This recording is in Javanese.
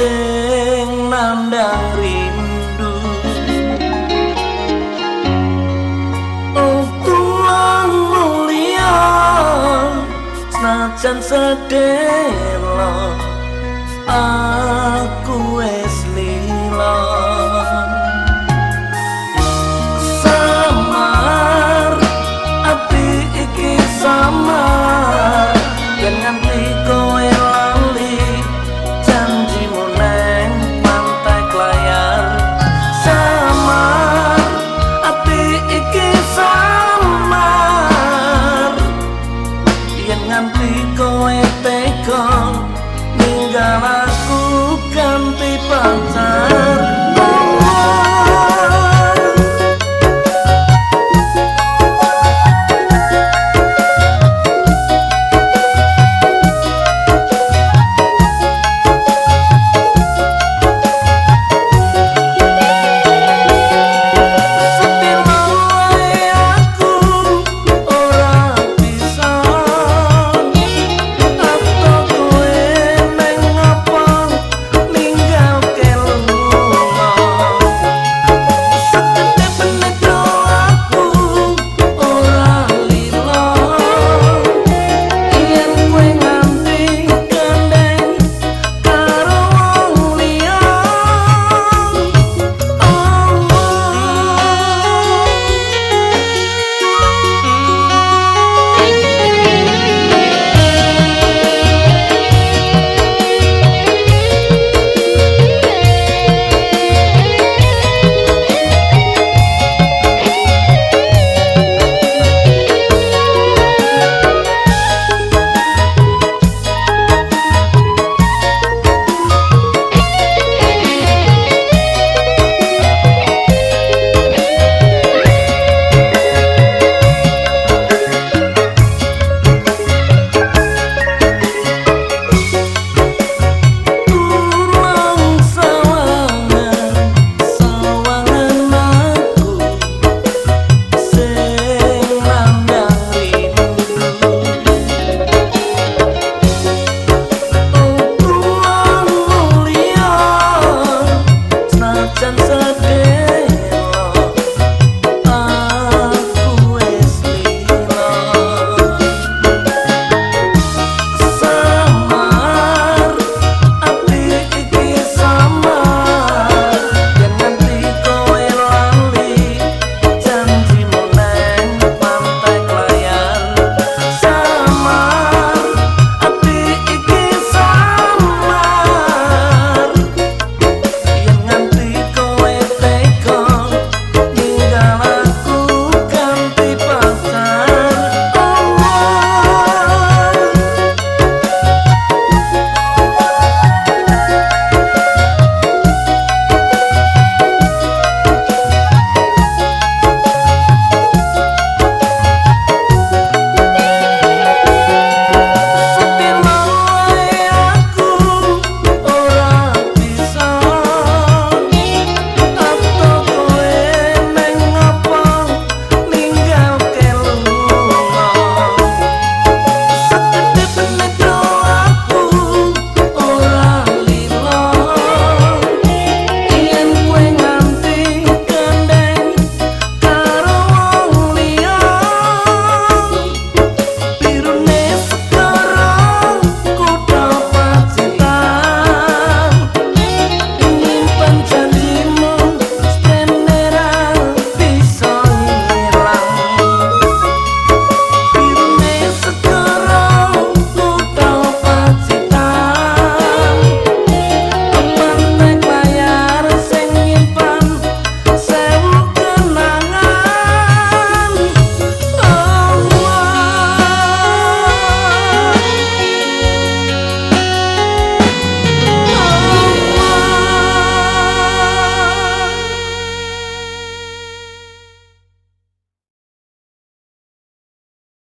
sing nandang rindu. Untuk mulia Senajan sedelo Aku